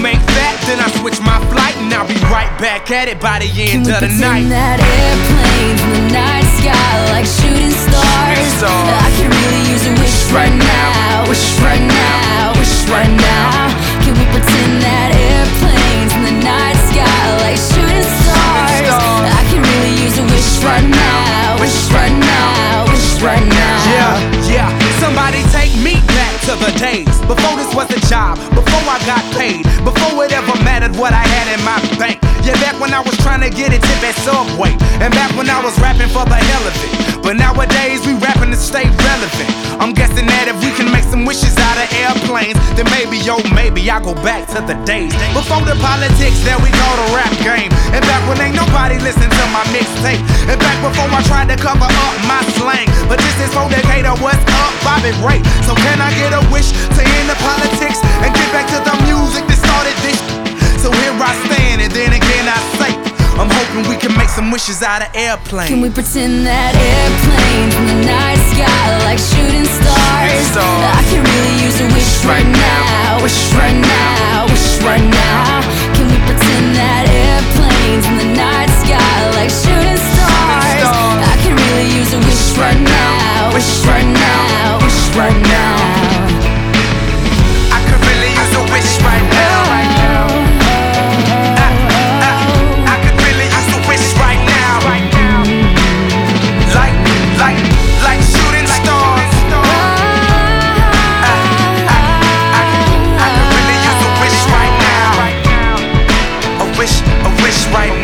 Don't make that, then I switch my flight and I'll be right back at it by the Can end we of the night. Back days before this was a job, before I got paid, before it ever mattered what I had in my bank. Yeah, back when I was trying to get a tip at Subway, and back when I was rapping for the hell of it. But nowadays we rapping to stay relevant. I'm guessing that if we can make some wishes out of airplanes, then maybe, yo, maybe I'll go back to the days before the politics. There we go, the rap game. And nobody listen to my mixtape. And back before I tried to cover up my slang. But this is for Decatur, what's up, Bobby Ray? So can I get a wish to end the politics and get back to the music that started this? So here I stand, and then again I say, I'm hoping we can make some wishes out of airplanes. Can we pretend that airplanes in the night sky like shooting right